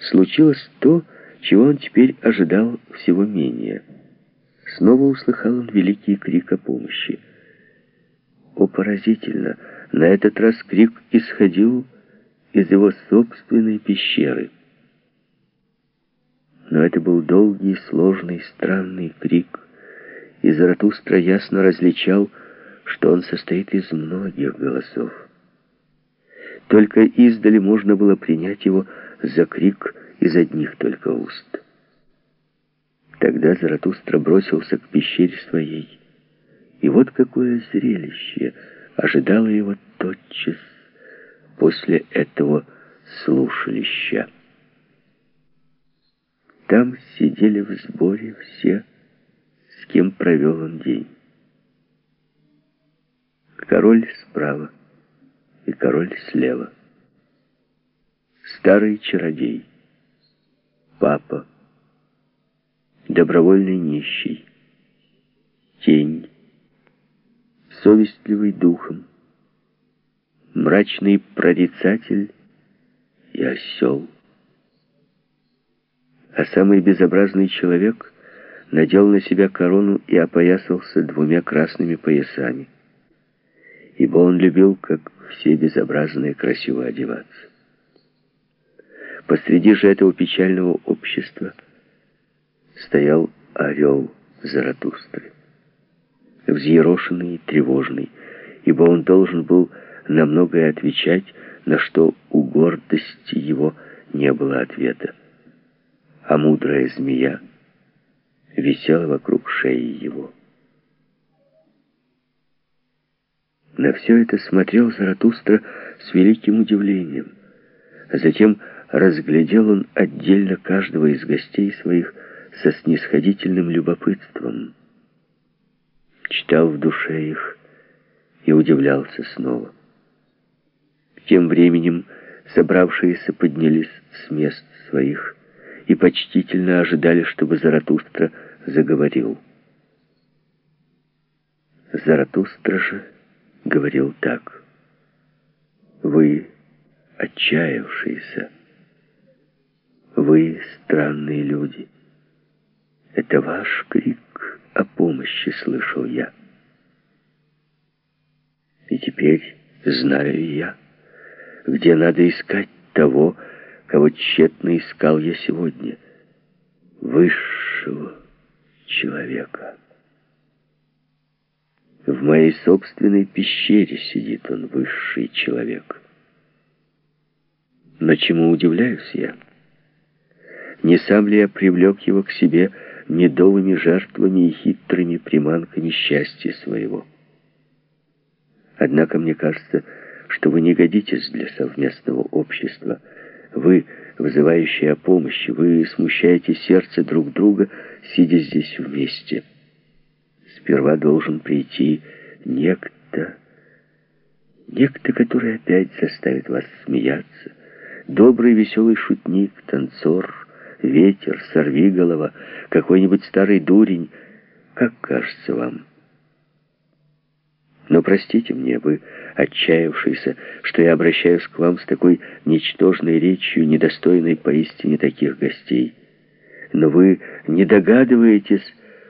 случилось то, чего он теперь ожидал всего менее. Снова услыхал он великий крик о помощи. О, поразительно! На этот раз крик исходил из его собственной пещеры. Но это был долгий, сложный, странный крик, и Заратустра ясно различал, что он состоит из многих голосов. Только издали можно было принять его за крик из одних только уст. Тогда Заратустра бросился к пещере своей. И вот какое зрелище ожидало его тотчас после этого слушалища. Там сидели в сборе все, с кем провел он день. Король справа и король слева. Старый чародей, папа, добровольный нищий, тень, совестливый духом, мрачный прорицатель и осел. А самый безобразный человек надел на себя корону и опоясался двумя красными поясами, ибо он любил, как все безобразные, красиво одеваться. Посреди же этого печального общества стоял орел Заратустры, взъерошенный и тревожный, ибо он должен был на многое отвечать, на что у гордости его не было ответа. А мудрая змея висела вокруг шеи его. На все это смотрел Заратустра с великим удивлением. А затем разглядел он отдельно каждого из гостей своих со снисходительным любопытством. Читал в душе их и удивлялся снова. Тем временем собравшиеся поднялись с мест своих и почтительно ожидали, чтобы Заратустра заговорил. Заратустра же говорил так. «Вы отчаявшиеся, вы странные люди. Это ваш крик о помощи слышал я. И теперь знаю я, где надо искать того, кого тщетно искал я сегодня, высшего человека». В моей собственной пещере сидит он, высший человек. Но чему удивляюсь я? Не сам ли я привлек его к себе медовыми жертвами и хитрыми приманками счастья своего? Однако мне кажется, что вы не годитесь для совместного общества. Вы, вызывающие о помощи, вы смущаете сердце друг друга, сидя здесь вместе. Сперва должен прийти некто, некто, который опять заставит вас смеяться. Добрый веселый шутник, танцор, ветер, сорвиголова, какой-нибудь старый дурень, как кажется вам. Но простите мне, вы, отчаявшийся, что я обращаюсь к вам с такой ничтожной речью, недостойной поистине таких гостей. Но вы не догадываетесь,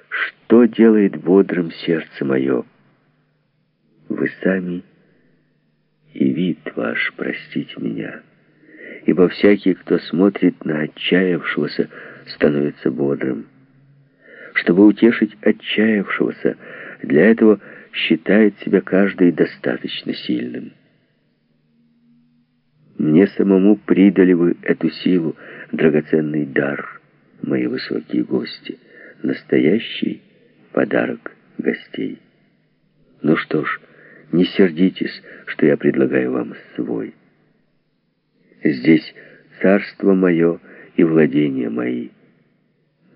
что делает бодрым сердце мое? Вы сами и вид ваш, простите меня. Ибо всякий, кто смотрит на отчаявшегося, становится бодрым. Чтобы утешить отчаявшегося, для этого считает себя каждый достаточно сильным. Мне самому придали вы эту силу, драгоценный дар, мои высокие гости — настоящий подарок гостей. Ну что ж, не сердитесь, что я предлагаю вам свой. Здесь царство мое и владения мои.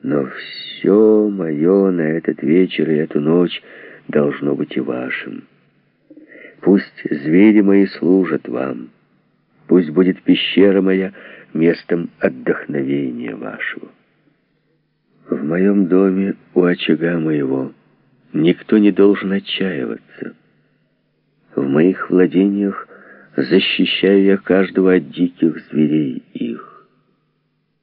Но все мое на этот вечер и эту ночь должно быть и вашим. Пусть звери мои служат вам. Пусть будет пещера моя местом отдохновения вашего. В моем доме, у очага моего, никто не должен отчаиваться. В моих владениях защищаю я каждого от диких зверей их.